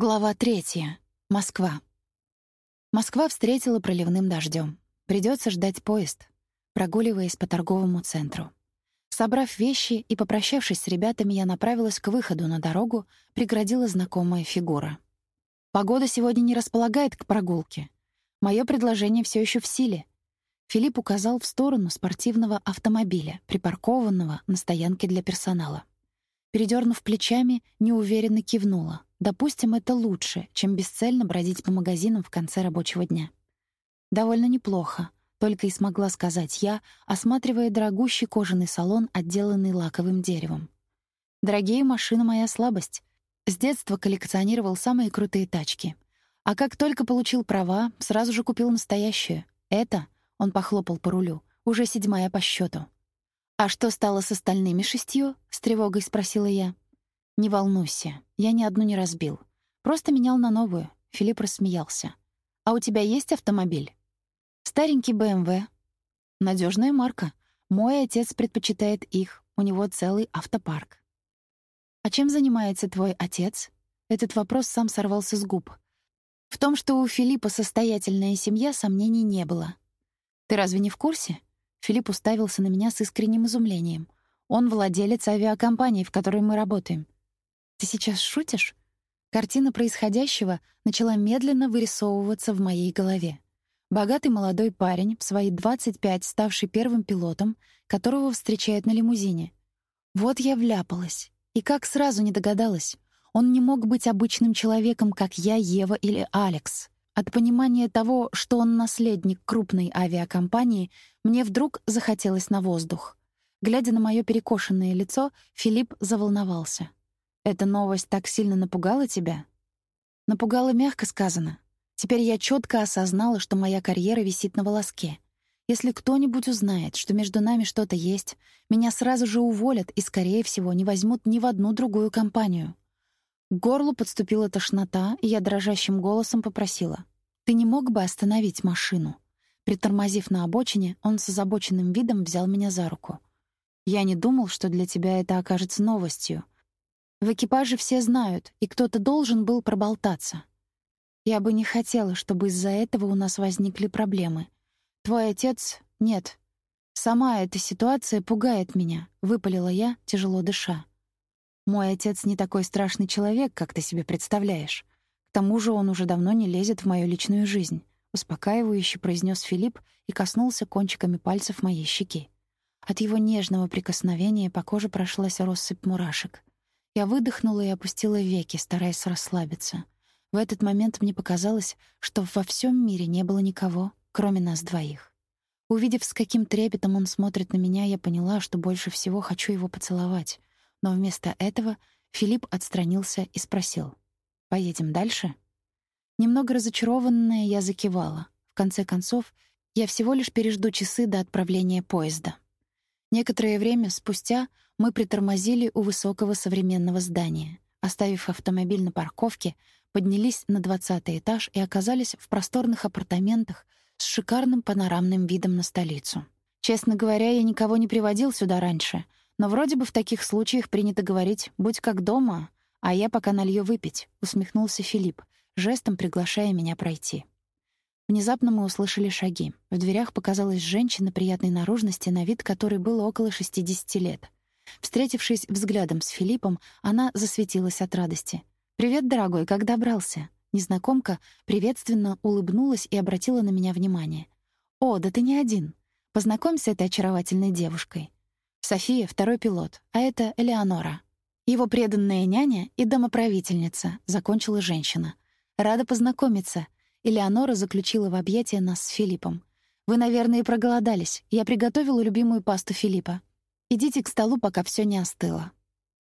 Глава третья. Москва. Москва встретила проливным дождем. Придется ждать поезд, прогуливаясь по торговому центру. Собрав вещи и попрощавшись с ребятами, я направилась к выходу на дорогу, преградила знакомая фигура. Погода сегодня не располагает к прогулке. Мое предложение все еще в силе. Филипп указал в сторону спортивного автомобиля, припаркованного на стоянке для персонала. Передернув плечами, неуверенно кивнула. Допустим, это лучше, чем бесцельно бродить по магазинам в конце рабочего дня. Довольно неплохо, только и смогла сказать я, осматривая дорогущий кожаный салон, отделанный лаковым деревом. Дорогие машины — моя слабость. С детства коллекционировал самые крутые тачки. А как только получил права, сразу же купил настоящую. Это, — он похлопал по рулю, — уже седьмая по счету. «А что стало с остальными шестью?» — с тревогой спросила я. «Не волнуйся, я ни одну не разбил. Просто менял на новую». Филипп рассмеялся. «А у тебя есть автомобиль?» «Старенький БМВ». Надежная марка. Мой отец предпочитает их. У него целый автопарк». «А чем занимается твой отец?» Этот вопрос сам сорвался с губ. В том, что у Филиппа состоятельная семья, сомнений не было. «Ты разве не в курсе?» Филипп уставился на меня с искренним изумлением. Он владелец авиакомпании, в которой мы работаем. Ты сейчас шутишь? Картина происходящего начала медленно вырисовываться в моей голове. Богатый молодой парень, в свои 25 ставший первым пилотом, которого встречают на лимузине. Вот я вляпалась. И как сразу не догадалась. Он не мог быть обычным человеком, как я, Ева или Алекс. От понимания того, что он наследник крупной авиакомпании, мне вдруг захотелось на воздух. Глядя на мое перекошенное лицо, Филипп заволновался. «Эта новость так сильно напугала тебя?» Напугала мягко сказано. Теперь я четко осознала, что моя карьера висит на волоске. Если кто-нибудь узнает, что между нами что-то есть, меня сразу же уволят и, скорее всего, не возьмут ни в одну другую компанию. К горлу подступила тошнота, и я дрожащим голосом попросила. «Ты не мог бы остановить машину?» Притормозив на обочине, он с озабоченным видом взял меня за руку. «Я не думал, что для тебя это окажется новостью. В экипаже все знают, и кто-то должен был проболтаться. Я бы не хотела, чтобы из-за этого у нас возникли проблемы. Твой отец... Нет. Сама эта ситуация пугает меня», — выпалила я, тяжело дыша. Мой отец не такой страшный человек, как ты себе представляешь. К тому же он уже давно не лезет в мою личную жизнь, успокаивающе произнес Филипп и коснулся кончиками пальцев моей щеки. От его нежного прикосновения по коже прошлась россыпь мурашек. Я выдохнула и опустила веки, стараясь расслабиться. В этот момент мне показалось, что во всем мире не было никого, кроме нас двоих. Увидев, с каким трепетом он смотрит на меня, я поняла, что больше всего хочу его поцеловать. Но вместо этого Филипп отстранился и спросил: "Поедем дальше?" Немного разочарованная, я закивала. В конце концов, я всего лишь пережду часы до отправления поезда. Некоторое время спустя мы притормозили у высокого современного здания. Оставив автомобиль на парковке, поднялись на двадцатый этаж и оказались в просторных апартаментах с шикарным панорамным видом на столицу. Честно говоря, я никого не приводил сюда раньше — но вроде бы в таких случаях принято говорить «будь как дома», а я пока налью выпить, усмехнулся Филипп, жестом приглашая меня пройти. Внезапно мы услышали шаги. В дверях показалась женщина приятной наружности, на вид которой было около 60 лет. Встретившись взглядом с Филиппом, она засветилась от радости. «Привет, дорогой, как добрался?» Незнакомка приветственно улыбнулась и обратила на меня внимание. «О, да ты не один. Познакомься с этой очаровательной девушкой. София — второй пилот, а это Элеонора. Его преданная няня и домоправительница, закончила женщина. Рада познакомиться. Элеонора заключила в объятия нас с Филиппом. Вы, наверное, проголодались. Я приготовила любимую пасту Филиппа. Идите к столу, пока все не остыло.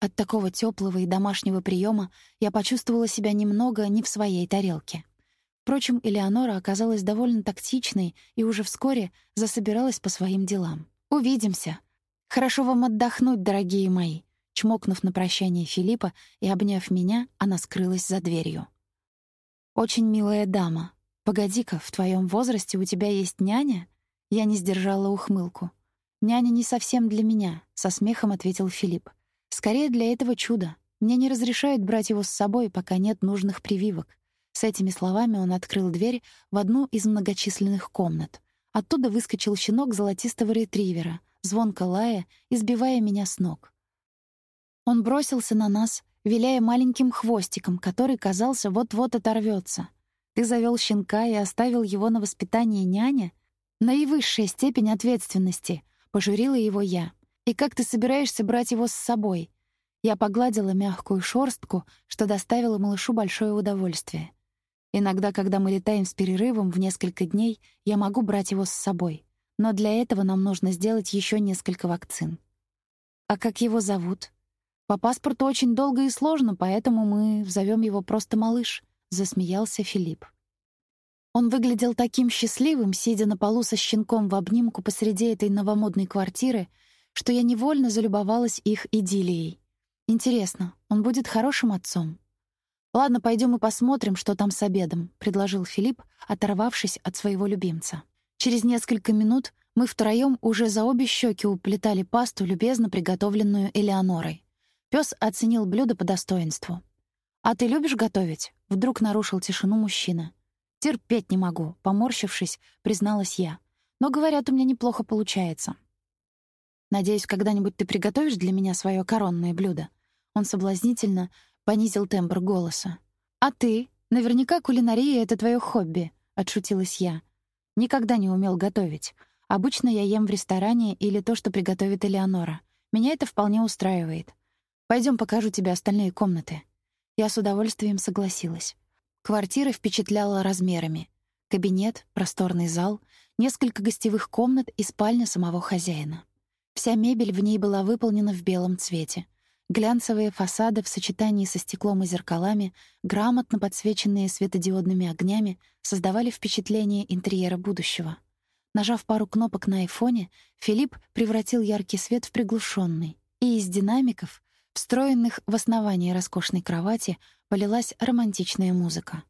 От такого теплого и домашнего приема я почувствовала себя немного не в своей тарелке. Впрочем, Элеонора оказалась довольно тактичной и уже вскоре засобиралась по своим делам. «Увидимся», Хорошо вам отдохнуть, дорогие мои. Чмокнув на прощание Филиппа и обняв меня, она скрылась за дверью. Очень милая дама. Погоди-ка, в твоем возрасте у тебя есть няня? Я не сдержала ухмылку. Няня не совсем для меня, со смехом ответил Филипп. Скорее для этого чуда. Мне не разрешают брать его с собой, пока нет нужных прививок. С этими словами он открыл дверь в одну из многочисленных комнат. Оттуда выскочил щенок золотистого ретривера, звонко лая, избивая меня с ног. Он бросился на нас, виляя маленьким хвостиком, который, казался, вот-вот оторвется. Ты завел щенка и оставил его на воспитание няня? Наивысшая степень ответственности, пожурила его я. И как ты собираешься брать его с собой? Я погладила мягкую шорстку, что доставило малышу большое удовольствие. Иногда, когда мы летаем с перерывом в несколько дней, я могу брать его с собой. Но для этого нам нужно сделать еще несколько вакцин. А как его зовут? По паспорту очень долго и сложно, поэтому мы зовем его просто малыш, засмеялся Филипп. Он выглядел таким счастливым, сидя на полу со щенком в обнимку посреди этой новомодной квартиры, что я невольно залюбовалась их идиллией. Интересно, он будет хорошим отцом? Ладно, пойдем и посмотрим, что там с обедом, предложил Филипп, оторвавшись от своего любимца. Через несколько минут мы втроем уже за обе щеки уплетали пасту, любезно приготовленную Элеонорой. Пёс оценил блюдо по достоинству. «А ты любишь готовить?» — вдруг нарушил тишину мужчина. «Терпеть не могу», — поморщившись, призналась я. «Но, говорят, у меня неплохо получается». «Надеюсь, когда-нибудь ты приготовишь для меня свое коронное блюдо?» Он соблазнительно понизил тембр голоса. «А ты? Наверняка кулинария — это твое хобби», — отшутилась я. «Никогда не умел готовить. Обычно я ем в ресторане или то, что приготовит Элеонора. Меня это вполне устраивает. Пойдем, покажу тебе остальные комнаты». Я с удовольствием согласилась. Квартира впечатляла размерами. Кабинет, просторный зал, несколько гостевых комнат и спальня самого хозяина. Вся мебель в ней была выполнена в белом цвете. Глянцевые фасады в сочетании со стеклом и зеркалами, грамотно подсвеченные светодиодными огнями, создавали впечатление интерьера будущего. Нажав пару кнопок на айфоне, Филипп превратил яркий свет в приглушенный, и из динамиков Встроенных в основание роскошной кровати полилась романтичная музыка.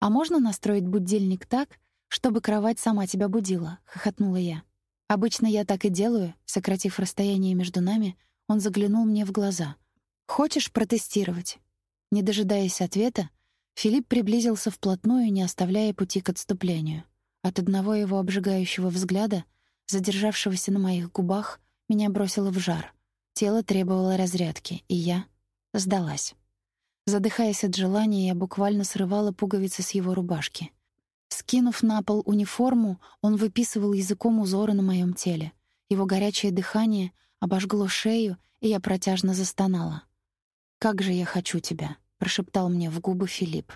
«А можно настроить будильник так, чтобы кровать сама тебя будила?» — хохотнула я. «Обычно я так и делаю», — сократив расстояние между нами, он заглянул мне в глаза. «Хочешь протестировать?» Не дожидаясь ответа, Филипп приблизился вплотную, не оставляя пути к отступлению. От одного его обжигающего взгляда, задержавшегося на моих губах, меня бросило в жар. Тело требовало разрядки, и я сдалась. Задыхаясь от желания, я буквально срывала пуговицы с его рубашки. Скинув на пол униформу, он выписывал языком узоры на моем теле. Его горячее дыхание обожгло шею, и я протяжно застонала. «Как же я хочу тебя», — прошептал мне в губы Филипп.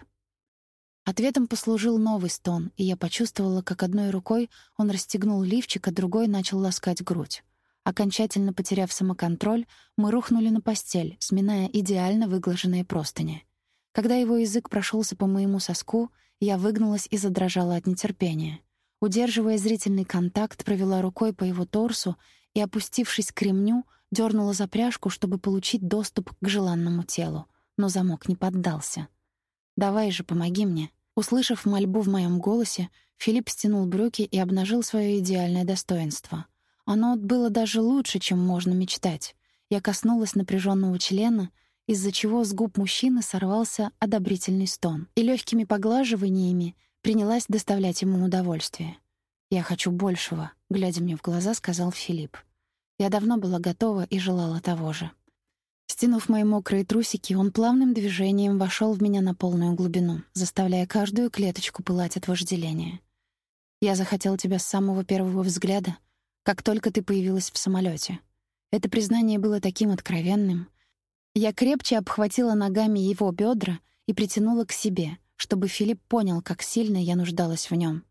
Ответом послужил новый стон, и я почувствовала, как одной рукой он расстегнул лифчик, а другой начал ласкать грудь. Окончательно потеряв самоконтроль, мы рухнули на постель, сминая идеально выглаженные простыни. Когда его язык прошелся по моему соску, я выгнулась и задрожала от нетерпения. Удерживая зрительный контакт, провела рукой по его торсу и, опустившись к ремню, дернула за пряжку, чтобы получить доступ к желанному телу. Но замок не поддался. «Давай же, помоги мне». Услышав мольбу в моем голосе, Филипп стянул брюки и обнажил свое идеальное достоинство — оно было даже лучше, чем можно мечтать. Я коснулась напряженного члена, из-за чего с губ мужчины сорвался одобрительный стон, и легкими поглаживаниями принялась доставлять ему удовольствие. «Я хочу большего», — глядя мне в глаза, сказал Филипп. Я давно была готова и желала того же. Стянув мои мокрые трусики, он плавным движением вошел в меня на полную глубину, заставляя каждую клеточку пылать от вожделения. «Я захотел тебя с самого первого взгляда», как только ты появилась в самолете. Это признание было таким откровенным. Я крепче обхватила ногами его бедра и притянула к себе, чтобы Филипп понял, как сильно я нуждалась в нем.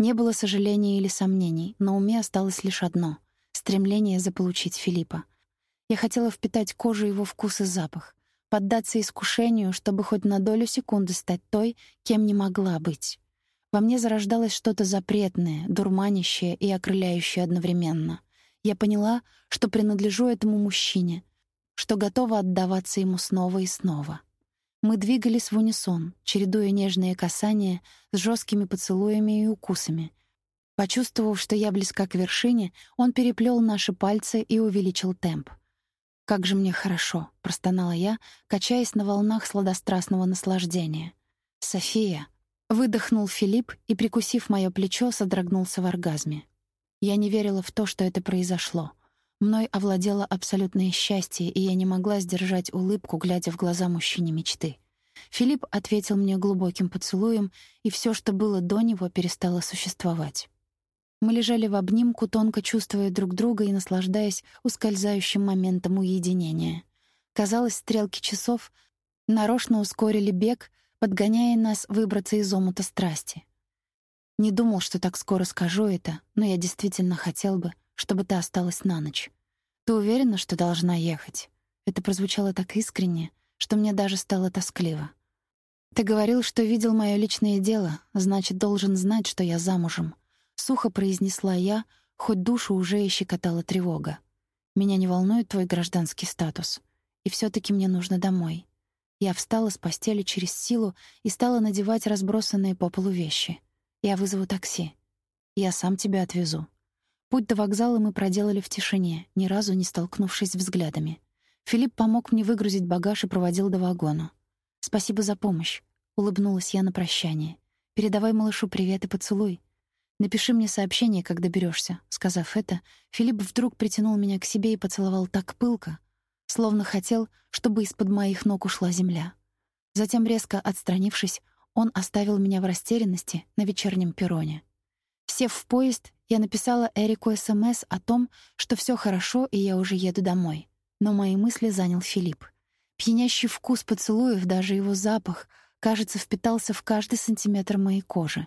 Не было сожаления или сомнений, но уме осталось лишь одно — стремление заполучить Филиппа. Я хотела впитать кожу его вкус и запах, поддаться искушению, чтобы хоть на долю секунды стать той, кем не могла быть. Во мне зарождалось что-то запретное, дурманящее и окрыляющее одновременно. Я поняла, что принадлежу этому мужчине, что готова отдаваться ему снова и снова. Мы двигались в унисон, чередуя нежные касания с жесткими поцелуями и укусами. Почувствовав, что я близка к вершине, он переплел наши пальцы и увеличил темп. «Как же мне хорошо», — простонала я, качаясь на волнах сладострастного наслаждения. «София», — выдохнул Филипп и, прикусив моё плечо, содрогнулся в оргазме. Я не верила в то, что это произошло. Мной овладело абсолютное счастье, и я не могла сдержать улыбку, глядя в глаза мужчине мечты. Филипп ответил мне глубоким поцелуем, и всё, что было до него, перестало существовать. Мы лежали в обнимку, тонко чувствуя друг друга и наслаждаясь ускользающим моментом уединения. Казалось, стрелки часов нарочно ускорили бег, подгоняя нас выбраться из омута страсти. Не думал, что так скоро скажу это, но я действительно хотел бы, чтобы ты осталась на ночь. Ты уверена, что должна ехать? Это прозвучало так искренне, что мне даже стало тоскливо. Ты говорил, что видел моё личное дело, значит, должен знать, что я замужем. Сухо произнесла я, хоть душу уже и щекотала тревога. Меня не волнует твой гражданский статус. И все таки мне нужно домой. Я встала с постели через силу и стала надевать разбросанные по полу вещи. Я вызову такси. Я сам тебя отвезу. Путь до вокзала мы проделали в тишине, ни разу не столкнувшись взглядами. Филипп помог мне выгрузить багаж и проводил до вагона. «Спасибо за помощь», — улыбнулась я на прощание. «Передавай малышу привет и поцелуй. Напиши мне сообщение, когда доберешься. Сказав это, Филипп вдруг притянул меня к себе и поцеловал так пылко, словно хотел, чтобы из-под моих ног ушла земля. Затем, резко отстранившись, он оставил меня в растерянности на вечернем перроне. Сев в поезд, я написала Эрику СМС о том, что все хорошо и я уже еду домой. Но мои мысли занял Филипп. Пьянящий вкус поцелуев, даже его запах, кажется, впитался в каждый сантиметр моей кожи.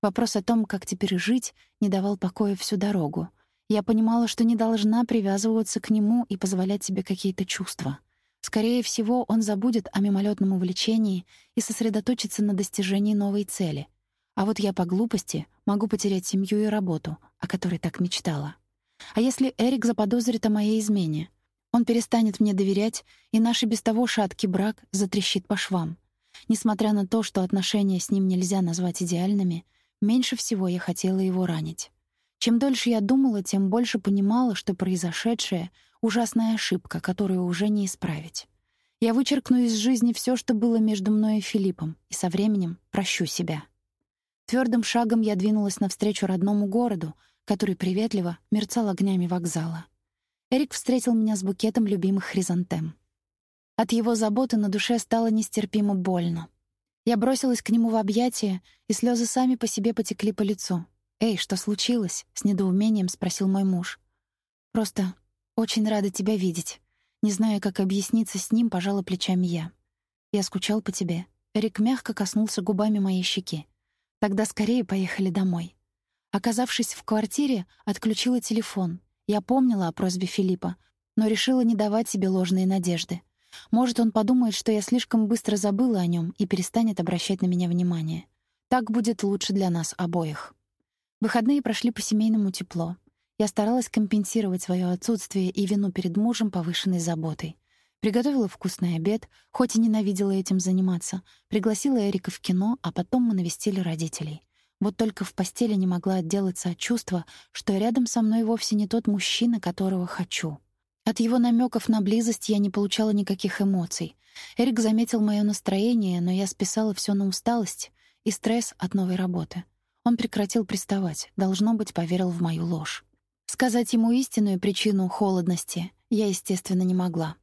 Вопрос о том, как теперь жить, не давал покоя всю дорогу. Я понимала, что не должна привязываться к нему и позволять себе какие-то чувства. Скорее всего, он забудет о мимолетном увлечении и сосредоточится на достижении новой цели. А вот я по глупости могу потерять семью и работу, о которой так мечтала. А если Эрик заподозрит о моей измене? Он перестанет мне доверять, и наш и без того шаткий брак затрещит по швам. Несмотря на то, что отношения с ним нельзя назвать идеальными — Меньше всего я хотела его ранить. Чем дольше я думала, тем больше понимала, что произошедшее — ужасная ошибка, которую уже не исправить. Я вычеркну из жизни все, что было между мной и Филиппом, и со временем прощу себя. Твердым шагом я двинулась навстречу родному городу, который приветливо мерцал огнями вокзала. Эрик встретил меня с букетом любимых хризантем. От его заботы на душе стало нестерпимо больно. Я бросилась к нему в объятия, и слезы сами по себе потекли по лицу. «Эй, что случилось?» — с недоумением спросил мой муж. «Просто очень рада тебя видеть. Не знаю, как объясниться с ним, пожала плечами я. Я скучал по тебе». Эрик мягко коснулся губами моей щеки. «Тогда скорее поехали домой». Оказавшись в квартире, отключила телефон. Я помнила о просьбе Филиппа, но решила не давать себе ложные надежды. Может, он подумает, что я слишком быстро забыла о нем и перестанет обращать на меня внимание. Так будет лучше для нас обоих. Выходные прошли по-семейному тепло. Я старалась компенсировать свое отсутствие и вину перед мужем повышенной заботой. Приготовила вкусный обед, хоть и ненавидела этим заниматься. Пригласила Эрика в кино, а потом мы навестили родителей. Вот только в постели не могла отделаться от чувства, что рядом со мной вовсе не тот мужчина, которого хочу. От его намеков на близость я не получала никаких эмоций. Эрик заметил мое настроение, но я списала все на усталость и стресс от новой работы. Он прекратил приставать, должно быть, поверил в мою ложь. Сказать ему истинную причину холодности я, естественно, не могла.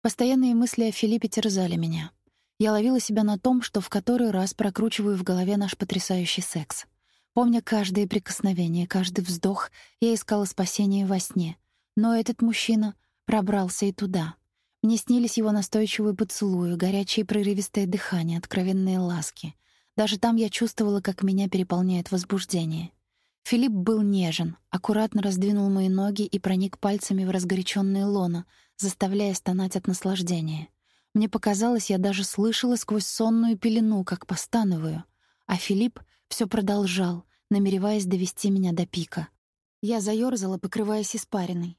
Постоянные мысли о Филиппе терзали меня. Я ловила себя на том, что в который раз прокручиваю в голове наш потрясающий секс. Помня каждое прикосновение, каждый вздох, я искала спасения во сне, но этот мужчина пробрался и туда. Мне снились его настойчивые поцелуи, горячее прерывистое дыхание, откровенные ласки. Даже там я чувствовала, как меня переполняет возбуждение. Филипп был нежен, аккуратно раздвинул мои ноги и проник пальцами в разгоряченное лоно, заставляя стонать от наслаждения. Мне показалось, я даже слышала сквозь сонную пелену, как постановую. А Филипп все продолжал, намереваясь довести меня до пика. Я заёрзала, покрываясь испариной.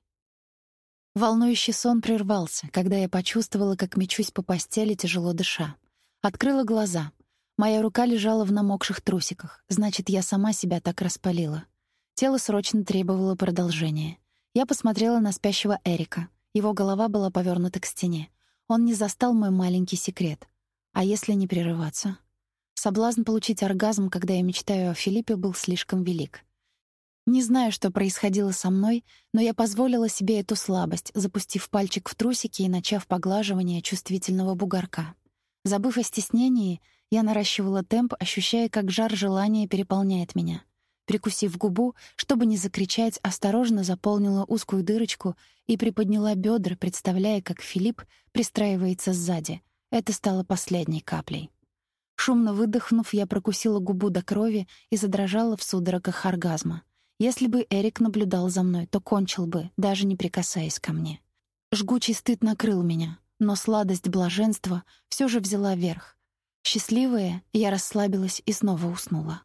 Волнующий сон прервался, когда я почувствовала, как мечусь по постели, тяжело дыша. Открыла глаза. Моя рука лежала в намокших трусиках, значит, я сама себя так распалила. Тело срочно требовало продолжения. Я посмотрела на спящего Эрика. Его голова была повернута к стене. Он не застал мой маленький секрет. А если не прерываться? Соблазн получить оргазм, когда я мечтаю о Филиппе, был слишком велик. Не знаю, что происходило со мной, но я позволила себе эту слабость, запустив пальчик в трусики и начав поглаживание чувствительного бугорка. Забыв о стеснении, я наращивала темп, ощущая, как жар желания переполняет меня. Прикусив губу, чтобы не закричать, осторожно заполнила узкую дырочку и приподняла бедра, представляя, как Филипп пристраивается сзади. Это стало последней каплей. Шумно выдохнув, я прокусила губу до крови и задрожала в судорогах оргазма. Если бы Эрик наблюдал за мной, то кончил бы, даже не прикасаясь ко мне. Жгучий стыд накрыл меня, но сладость блаженства все же взяла верх. Счастливая, я расслабилась и снова уснула.